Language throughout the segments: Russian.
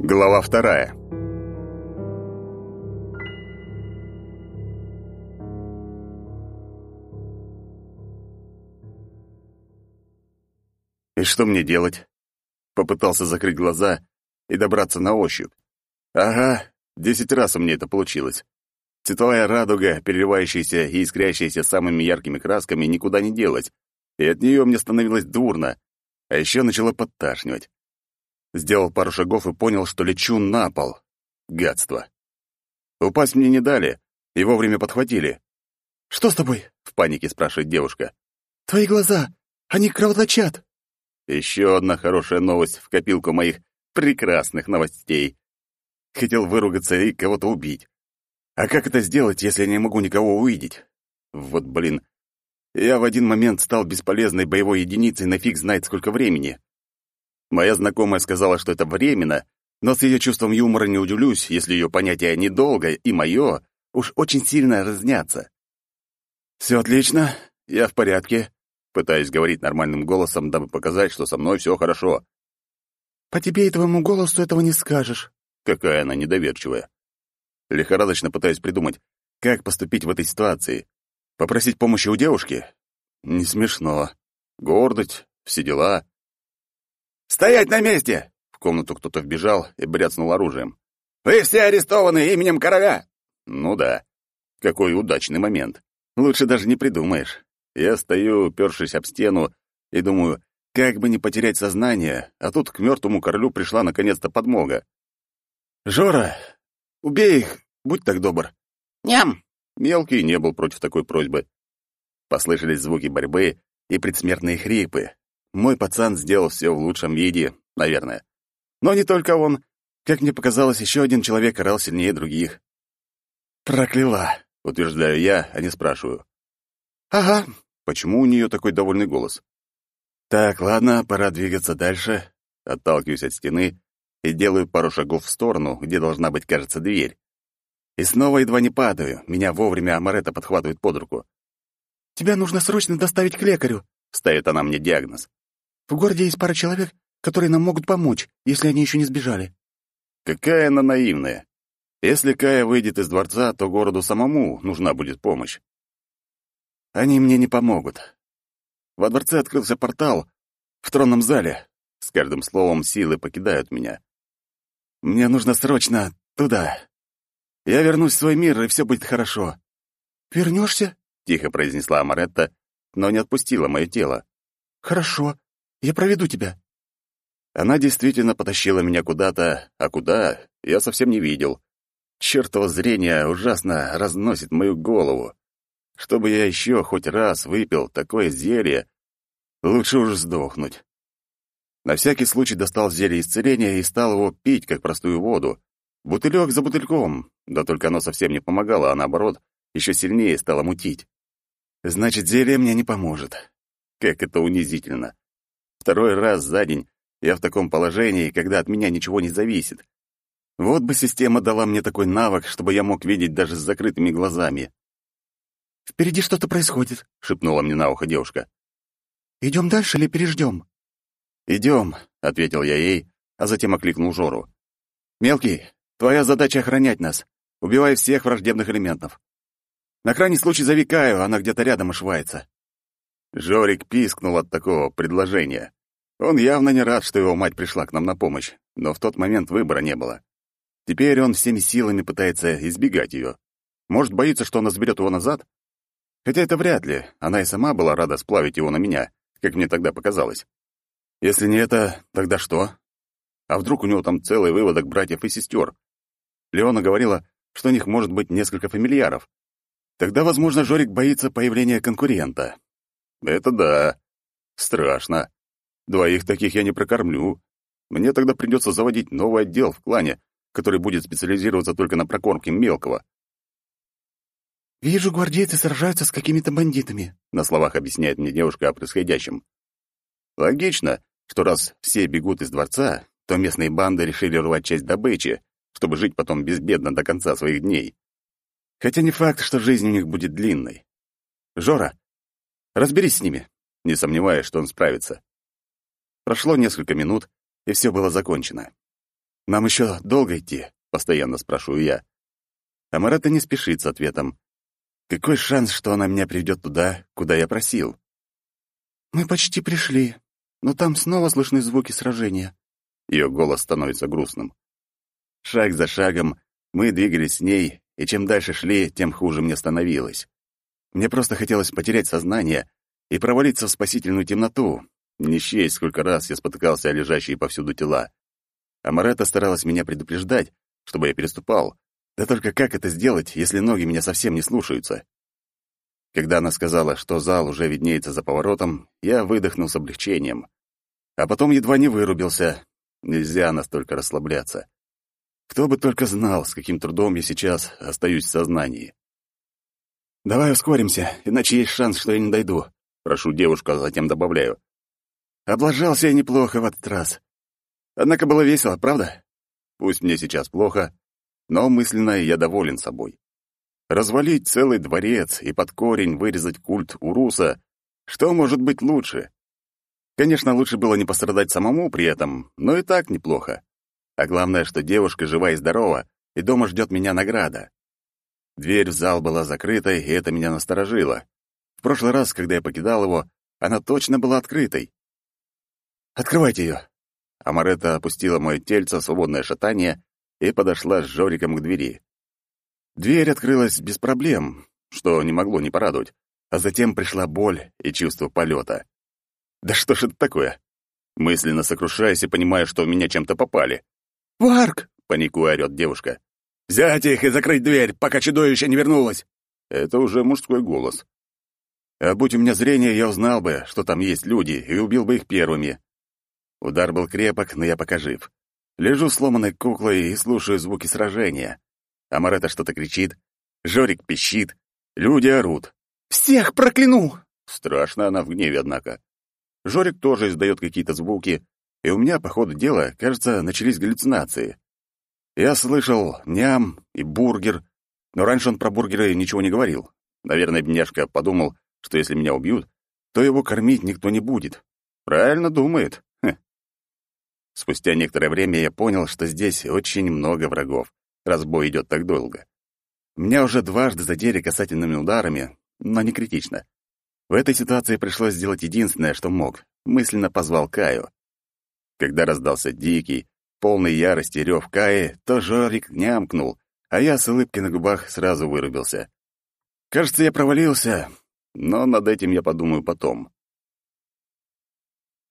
Глава вторая. И что мне делать? Попытался закрыть глаза и добраться на ощупь. Ага, десять раз у меня это получилось. Цветовая радуга, переливающаяся и искрящаяся самыми яркими красками, никуда не делась, и от нее мне становилось дурно, а еще начало подташнивать. Сделал пару шагов и понял, что лечу на пол. Гадство. Упасть мне не дали, и вовремя подхватили. «Что с тобой?» — в панике спрашивает девушка. «Твои глаза, они кровоточат!» Еще одна хорошая новость в копилку моих прекрасных новостей. Хотел выругаться и кого-то убить. А как это сделать, если я не могу никого увидеть? Вот, блин. Я в один момент стал бесполезной боевой единицей на фиг знает сколько времени. Моя знакомая сказала, что это временно, но с ее чувством юмора не удивлюсь, если ее понятие «недолго» и «моё» уж очень сильно разнятся. «Все отлично, я в порядке», Пытаюсь говорить нормальным голосом, дабы показать, что со мной все хорошо. «По тебе и твоему голосу этого не скажешь». Какая она недоверчивая. Лихорадочно пытаюсь придумать, как поступить в этой ситуации. Попросить помощи у девушки? Не смешно. Гордость, все дела. «Стоять на месте!» В комнату кто-то вбежал и бряцнул оружием. «Вы все арестованы именем короля!» Ну да. Какой удачный момент. Лучше даже не придумаешь. Я стою, упершись об стену, и думаю, как бы не потерять сознание, а тут к мертвому королю пришла наконец-то подмога. «Жора, убей их, будь так добр». «Ням!» Мелкий не был против такой просьбы. Послышались звуки борьбы и предсмертные хрипы. Мой пацан сделал все в лучшем виде, наверное. Но не только он. Как мне показалось, еще один человек орал сильнее других. «Прокляла», — утверждаю я, а не спрашиваю. «Ага, Почему у нее такой довольный голос? Так, ладно, пора двигаться дальше. Отталкиваюсь от стены и делаю пару шагов в сторону, где должна быть, кажется, дверь. И снова едва не падаю. Меня вовремя Амарета подхватывает под руку. «Тебя нужно срочно доставить к лекарю», — ставит она мне диагноз. «В городе есть пара человек, которые нам могут помочь, если они еще не сбежали». Какая она наивная. Если Кая выйдет из дворца, то городу самому нужна будет помощь. Они мне не помогут. Во дворце открылся портал в тронном зале. С каждым словом силы покидают меня. Мне нужно срочно туда. Я вернусь в свой мир, и все будет хорошо. «Вернешься?» — тихо произнесла Амаретта, но не отпустила мое тело. «Хорошо. Я проведу тебя». Она действительно потащила меня куда-то, а куда — я совсем не видел. Чёртово зрение ужасно разносит мою голову. Чтобы я еще хоть раз выпил такое зелье, лучше уж сдохнуть. На всякий случай достал зелье исцеления и стал его пить, как простую воду. Бутылек за бутыльком, да только оно совсем не помогало, а наоборот, еще сильнее стало мутить. Значит, зелье мне не поможет. Как это унизительно. Второй раз за день я в таком положении, когда от меня ничего не зависит. Вот бы система дала мне такой навык, чтобы я мог видеть даже с закрытыми глазами. «Впереди что-то происходит», — шепнула мне на ухо девушка. «Идем дальше или переждем?» «Идем», — ответил я ей, а затем окликнул Жору. «Мелкий, твоя задача — охранять нас. Убивай всех враждебных элементов. На крайний случай зови Каю, она где-то рядом ошивается». Жорик пискнул от такого предложения. Он явно не рад, что его мать пришла к нам на помощь, но в тот момент выбора не было. Теперь он всеми силами пытается избегать ее. Может, боится, что она заберет его назад? Хотя это вряд ли, она и сама была рада сплавить его на меня, как мне тогда показалось. Если не это, тогда что? А вдруг у него там целый выводок братьев и сестер? Леона говорила, что у них может быть несколько фамильяров. Тогда, возможно, Жорик боится появления конкурента. Это да. Страшно. Двоих таких я не прокормлю. Мне тогда придется заводить новый отдел в клане, который будет специализироваться только на прокормке мелкого. «Вижу, гвардейцы сражаются с какими-то бандитами», — на словах объясняет мне девушка о происходящем. Логично, что раз все бегут из дворца, то местные банды решили рвать часть добычи, чтобы жить потом безбедно до конца своих дней. Хотя не факт, что жизнь у них будет длинной. Жора, разберись с ними. не сомневаясь, что он справится. Прошло несколько минут, и все было закончено. «Нам еще долго идти?» — постоянно спрашиваю я. А Марата не спешит с ответом. Какой шанс, что она меня приведет туда, куда я просил? «Мы почти пришли, но там снова слышны звуки сражения». Ее голос становится грустным. Шаг за шагом мы двигались с ней, и чем дальше шли, тем хуже мне становилось. Мне просто хотелось потерять сознание и провалиться в спасительную темноту. Не счесть, сколько раз я спотыкался о лежащие повсюду тела. А Марета старалась меня предупреждать, чтобы я переступал. Да только как это сделать, если ноги меня совсем не слушаются? Когда она сказала, что зал уже виднеется за поворотом, я выдохнул с облегчением. А потом едва не вырубился. Нельзя настолько расслабляться. Кто бы только знал, с каким трудом я сейчас остаюсь в сознании. «Давай ускоримся, иначе есть шанс, что я не дойду», — прошу девушку, а затем добавляю. «Облажался я неплохо в этот раз. Однако было весело, правда? Пусть мне сейчас плохо, но мысленно я доволен собой. Развалить целый дворец и под корень вырезать культ Уруса — что может быть лучше? Конечно, лучше было не пострадать самому при этом, но и так неплохо. А главное, что девушка жива и здорова, и дома ждет меня награда. Дверь в зал была закрытой, и это меня насторожило. В прошлый раз, когда я покидал его, она точно была открытой. «Открывайте ее!» Амарета опустила мое тельце в свободное шатание и подошла с Жориком к двери. Дверь открылась без проблем, что не могло не порадовать, а затем пришла боль и чувство полета. Да что ж это такое? Мысленно сокрушаясь и понимая, что в меня чем-то попали. «Варк!» — паникуя орёт девушка. «Взять их и закрыть дверь, пока чудовище не вернулось!» Это уже мужской голос. А будь у меня зрение, я узнал бы, что там есть люди, и убил бы их первыми. Удар был крепок, но я пока жив. Лежу сломанной куклой и слушаю звуки сражения. Амарета что-то кричит, Жорик пищит, люди орут. «Всех прокляну!» Страшно она в гневе, однако. Жорик тоже издает какие-то звуки, и у меня, по ходу дела, кажется, начались галлюцинации. Я слышал ням и бургер, но раньше он про бургеры ничего не говорил. Наверное, бедняжка подумал, что если меня убьют, то его кормить никто не будет. Правильно думает. Спустя некоторое время я понял, что здесь очень много врагов, раз бой идет так долго. Меня уже дважды задели касательными ударами, но не критично. В этой ситуации пришлось сделать единственное, что мог. Мысленно позвал Каю. Когда раздался дикий, полный ярости рев Каи, то Жорик нямкнул, а я с улыбкой на губах сразу вырубился. Кажется, я провалился, но над этим я подумаю потом.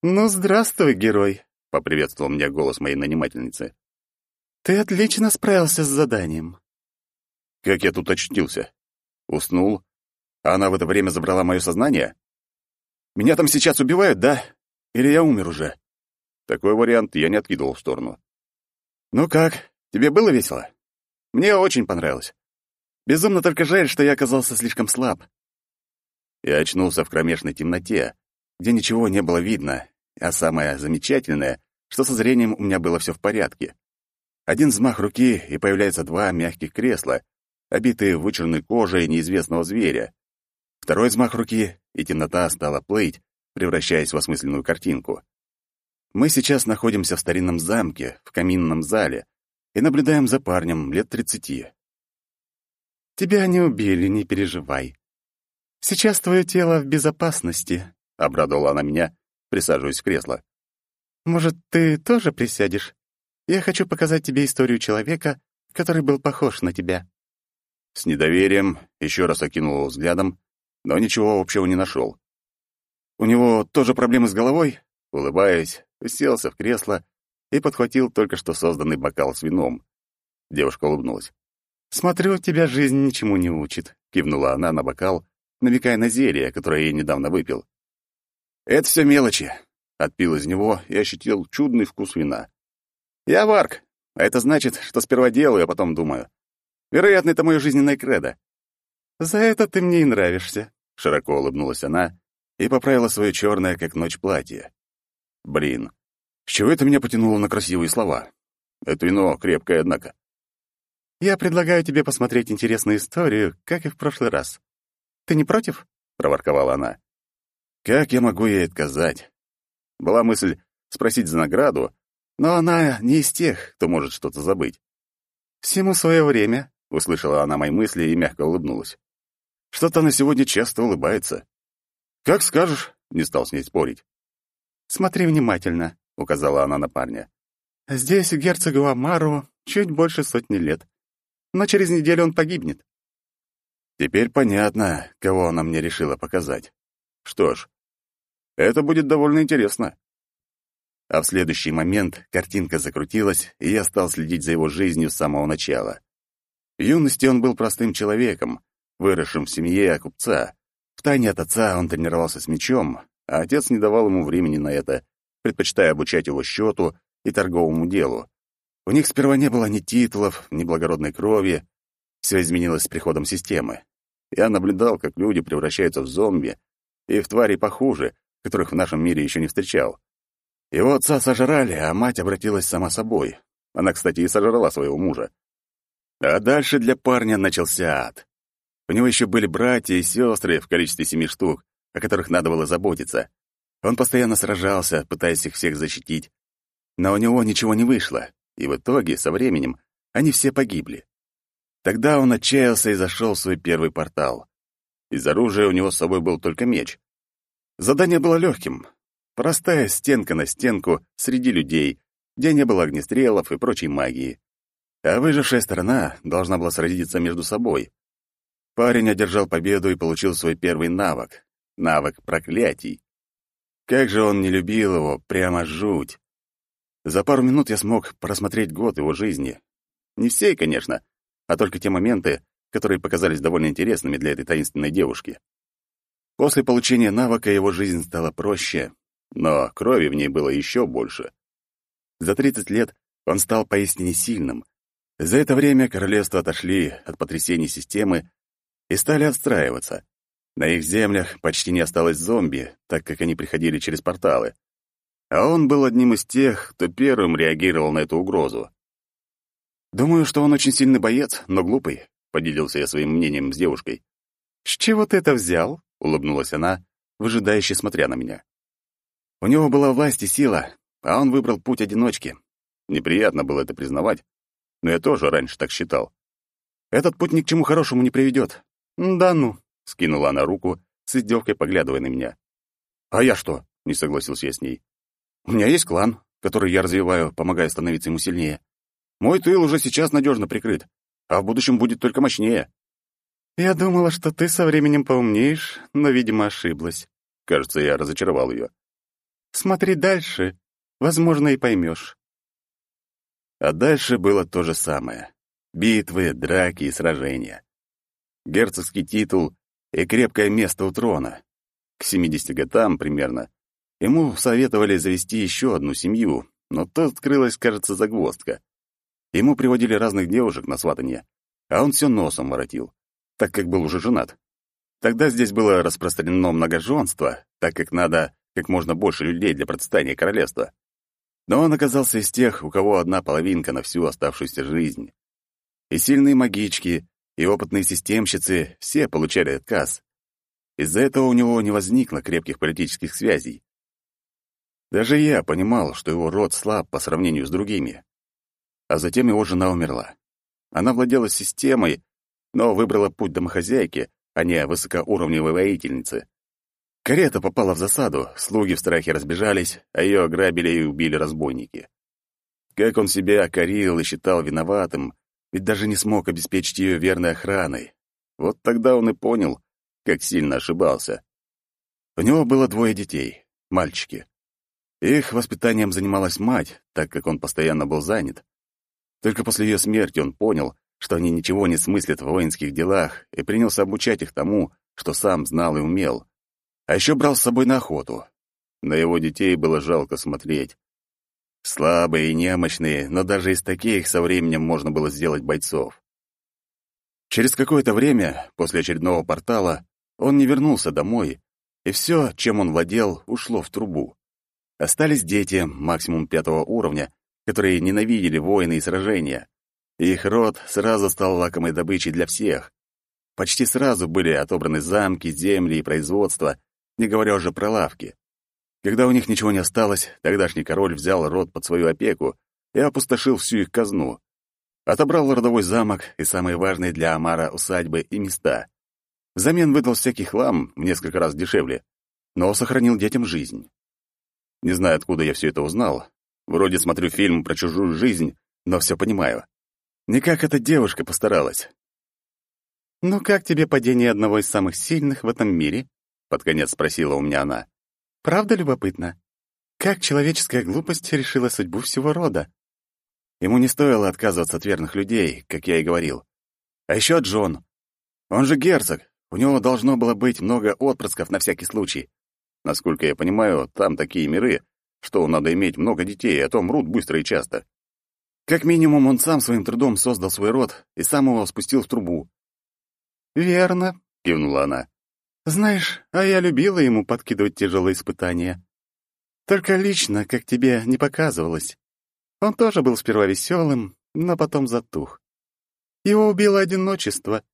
«Ну, здравствуй, герой», — поприветствовал меня голос моей нанимательницы. «Ты отлично справился с заданием». Как я тут очутился? Уснул, а она в это время забрала мое сознание? Меня там сейчас убивают, да? Или я умер уже? Такой вариант я не откидывал в сторону. «Ну как, тебе было весело?» «Мне очень понравилось. Безумно только жаль, что я оказался слишком слаб». Я очнулся в кромешной темноте, где ничего не было видно, а самое замечательное, что со зрением у меня было все в порядке. Один взмах руки, и появляются два мягких кресла, обитые вычурной кожей неизвестного зверя. Второй взмах руки, и темнота стала плыть, превращаясь в осмысленную картинку. Мы сейчас находимся в старинном замке, в каминном зале, и наблюдаем за парнем лет тридцати. «Тебя не убили, не переживай. Сейчас твое тело в безопасности», — обрадовала она меня, присаживаясь в кресло. «Может, ты тоже присядешь? Я хочу показать тебе историю человека, который был похож на тебя». С недоверием еще раз окинул его взглядом, но ничего общего не нашел. «У него тоже проблемы с головой?» Улыбаясь, уселся в кресло и подхватил только что созданный бокал с вином. Девушка улыбнулась. «Смотрю, тебя жизнь ничему не учит», — кивнула она на бокал, намекая на зелье, которое я недавно выпил. Это все мелочи. Отпил из него и ощутил чудный вкус вина. Я варк, а это значит, что сперва делаю, а потом думаю. Вероятно, это мое жизненное кредо. За это ты мне и нравишься, широко улыбнулась она и поправила свое черное, как ночь, платье. Блин, с чего это меня потянуло на красивые слова? Это вино крепкое, однако. Я предлагаю тебе посмотреть интересную историю, как и в прошлый раз. Ты не против? проворковала она. Как я могу ей отказать? Была мысль спросить за награду, но она не из тех, кто может что-то забыть. «Всему свое время», — услышала она мои мысли и мягко улыбнулась. Что-то она сегодня часто улыбается. «Как скажешь», — не стал с ней спорить. «Смотри внимательно», — указала она на парня. «Здесь герцогу Амару чуть больше сотни лет, но через неделю он погибнет». Теперь понятно, кого она мне решила показать. Что ж, это будет довольно интересно. А в следующий момент картинка закрутилась, и я стал следить за его жизнью с самого начала. В юности он был простым человеком, выросшим в семье купца. Втайне от отца он тренировался с мечом, а отец не давал ему времени на это, предпочитая обучать его счету и торговому делу. У них сперва не было ни титулов, ни благородной крови. Все изменилось с приходом системы. Я наблюдал, как люди превращаются в зомби и в твари похуже, которых в нашем мире еще не встречал. Его отца сожрали, а мать обратилась сама собой. Она, кстати, и сожрала своего мужа. А дальше для парня начался ад. У него еще были братья и сестры в количестве семи штук, о которых надо было заботиться. Он постоянно сражался, пытаясь их всех защитить. Но у него ничего не вышло, и в итоге, со временем, они все погибли. Тогда он отчаялся и зашел в свой первый портал. Из оружия у него с собой был только меч. Задание было легким Простая стенка на стенку среди людей, где не было огнестрелов и прочей магии. А выжившая сторона должна была сразиться между собой. Парень одержал победу и получил свой первый навык — навык проклятий. Как же он не любил его, прямо жуть. За пару минут я смог просмотреть год его жизни. Не всей, конечно, а только те моменты, которые показались довольно интересными для этой таинственной девушки. После получения навыка его жизнь стала проще, но крови в ней было еще больше. За 30 лет он стал поистине сильным. За это время королевства отошли от потрясений системы и стали отстраиваться. На их землях почти не осталось зомби, так как они приходили через порталы. А он был одним из тех, кто первым реагировал на эту угрозу. «Думаю, что он очень сильный боец, но глупый», — поделился я своим мнением с девушкой. «С чего ты это взял?» — улыбнулась она, выжидающе смотря на меня. У него была власть и сила, а он выбрал путь одиночки. Неприятно было это признавать, но я тоже раньше так считал. Этот путь ни к чему хорошему не приведет. «Да ну», — скинула она руку, с издевкой поглядывая на меня. «А я что?» — не согласился я с ней. «У меня есть клан, который я развиваю, помогая становиться ему сильнее. Мой тыл уже сейчас надежно прикрыт, а в будущем будет только мощнее». «Я думала, что ты со временем поумнеешь, но, видимо, ошиблась». Кажется, я разочаровал ее. Смотри дальше, возможно, и поймешь. А дальше было то же самое. Битвы, драки и сражения. Герцогский титул и крепкое место у трона. К 70 годам примерно ему советовали завести еще одну семью, но тут скрылась, кажется, загвоздка. Ему приводили разных девушек на сватанье, а он все носом воротил, так как был уже женат. Тогда здесь было распространено многоженство, так как надо как можно больше людей для процветания королевства. Но он оказался из тех, у кого одна половинка на всю оставшуюся жизнь. И сильные магички, и опытные системщицы все получали отказ. Из-за этого у него не возникло крепких политических связей. Даже я понимал, что его род слаб по сравнению с другими. А затем его жена умерла. Она владела системой, но выбрала путь домохозяйки, а не высокоуровневой воительницы. Карета попала в засаду, слуги в страхе разбежались, а ее ограбили и убили разбойники. Как он себя корил и считал виноватым, ведь даже не смог обеспечить ее верной охраной. Вот тогда он и понял, как сильно ошибался. У него было двое детей, мальчики. Их воспитанием занималась мать, так как он постоянно был занят. Только после ее смерти он понял, что они ничего не смыслят в воинских делах, и принялся обучать их тому, что сам знал и умел. А еще брал с собой на охоту. На его детей было жалко смотреть. Слабые и немощные, но даже из таких со временем можно было сделать бойцов. Через какое-то время, после очередного портала, он не вернулся домой, и все, чем он владел, ушло в трубу. Остались дети, максимум пятого уровня, которые ненавидели войны и сражения. Их род сразу стал лакомой добычей для всех. Почти сразу были отобраны замки, земли и производства, не говоря уже про лавки. Когда у них ничего не осталось, тогдашний король взял род под свою опеку и опустошил всю их казну. Отобрал родовой замок и самые важные для Амара усадьбы и места. Взамен выдал всякий хлам в несколько раз дешевле, но сохранил детям жизнь. Не знаю, откуда я все это узнал. Вроде смотрю фильм про чужую жизнь, но все понимаю. Не как эта девушка постаралась. «Ну как тебе падение одного из самых сильных в этом мире?» — под конец спросила у меня она. «Правда любопытно? Как человеческая глупость решила судьбу всего рода?» Ему не стоило отказываться от верных людей, как я и говорил. А еще Джон. Он же герцог. У него должно было быть много отпрысков на всякий случай. Насколько я понимаю, там такие миры, что надо иметь много детей, а то мрут быстро и часто. Как минимум, он сам своим трудом создал свой род и сам его спустил в трубу. «Верно», — кивнула она. «Знаешь, а я любила ему подкидывать тяжелые испытания. Только лично, как тебе не показывалось. Он тоже был сперва веселым, но потом затух. Его убило одиночество.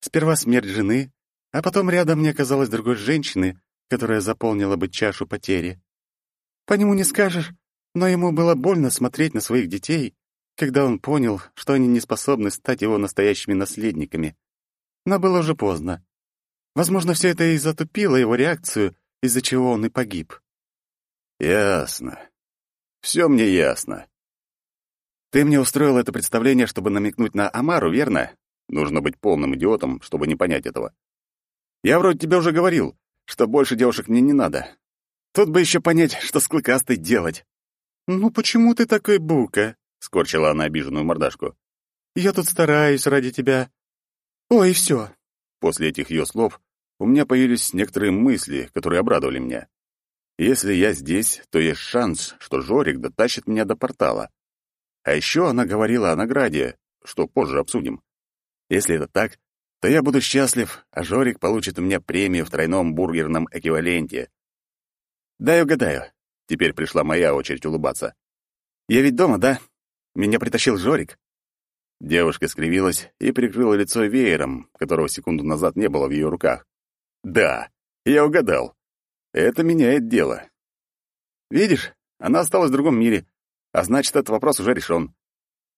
Сперва смерть жены, а потом рядом не оказалось другой женщины, которая заполнила бы чашу потери. По нему не скажешь, но ему было больно смотреть на своих детей, когда он понял, что они не способны стать его настоящими наследниками. Но было уже поздно. Возможно, все это и затупило его реакцию, из-за чего он и погиб. Ясно. Все мне ясно. Ты мне устроил это представление, чтобы намекнуть на Амару, верно? Нужно быть полным идиотом, чтобы не понять этого. Я вроде тебе уже говорил, что больше девушек мне не надо. Тут бы еще понять, что с клыкастой делать. «Ну почему ты такой бука?» — скорчила она обиженную мордашку. «Я тут стараюсь ради тебя. Ой, все». После этих ее слов у меня появились некоторые мысли, которые обрадовали меня. Если я здесь, то есть шанс, что Жорик дотащит меня до портала. А еще она говорила о награде, что позже обсудим. Если это так, то я буду счастлив, а Жорик получит у меня премию в тройном бургерном эквиваленте. Дай угадаю. Теперь пришла моя очередь улыбаться. Я ведь дома, да? Меня притащил Жорик. Девушка скривилась и прикрыла лицо веером, которого секунду назад не было в ее руках. Да, я угадал. Это меняет дело. Видишь, она осталась в другом мире, а значит, этот вопрос уже решен.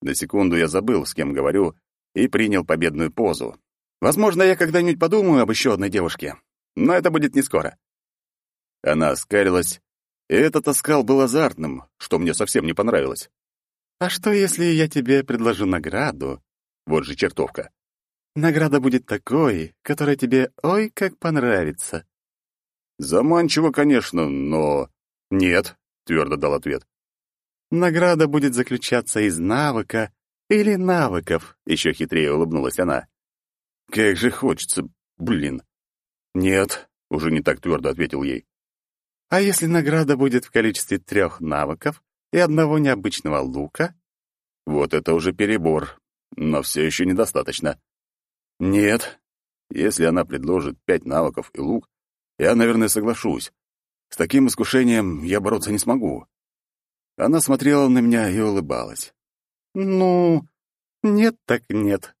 На секунду я забыл, с кем говорю, и принял победную позу. Возможно, я когда-нибудь подумаю об еще одной девушке, но это будет не скоро. Она оскалилась, и этот оскал был азартным, что мне совсем не понравилось. «А что, если я тебе предложу награду?» Вот же чертовка. «Награда будет такой, которая тебе ой как понравится». «Заманчиво, конечно, но...» «Нет», — твердо дал ответ. Награда будет заключаться из навыка или навыков, еще хитрее улыбнулась она. Как же хочется, блин. Нет, уже не так твердо ответил ей. А если награда будет в количестве трех навыков и одного необычного лука? Вот это уже перебор, но все еще недостаточно. Нет, если она предложит пять навыков и лук, я, наверное, соглашусь. С таким искушением я бороться не смогу. Она смотрела на меня и улыбалась. «Ну, нет так нет».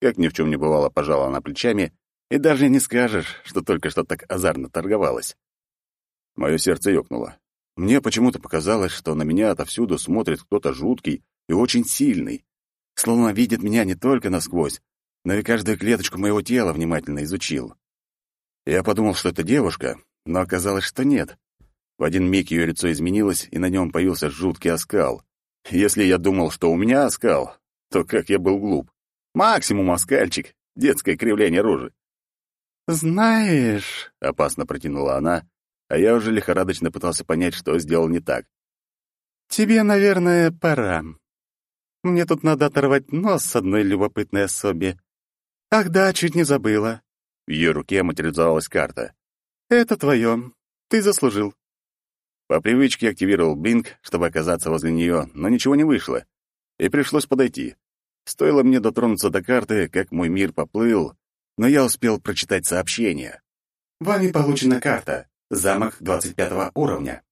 Как ни в чем не бывало, пожала она плечами, и даже не скажешь, что только что так азарно торговалась. Мое сердце ёкнуло. Мне почему-то показалось, что на меня отовсюду смотрит кто-то жуткий и очень сильный, словно видит меня не только насквозь, но и каждую клеточку моего тела внимательно изучил. Я подумал, что это девушка, но оказалось, что нет. В один миг ее лицо изменилось, и на нем появился жуткий оскал. Если я думал, что у меня оскал, то как я был глуп. Максимум оскальчик, детское кривление рожи. «Знаешь...» — опасно протянула она, а я уже лихорадочно пытался понять, что сделал не так. «Тебе, наверное, пора. Мне тут надо оторвать нос с одной любопытной особи. Ах да, чуть не забыла». В ее руке материализовалась карта. «Это твое. Ты заслужил. По привычке активировал Бинг, чтобы оказаться возле нее, но ничего не вышло, и пришлось подойти. Стоило мне дотронуться до карты, как мой мир поплыл, но я успел прочитать сообщение. Вами получена карта. Замок 25 уровня.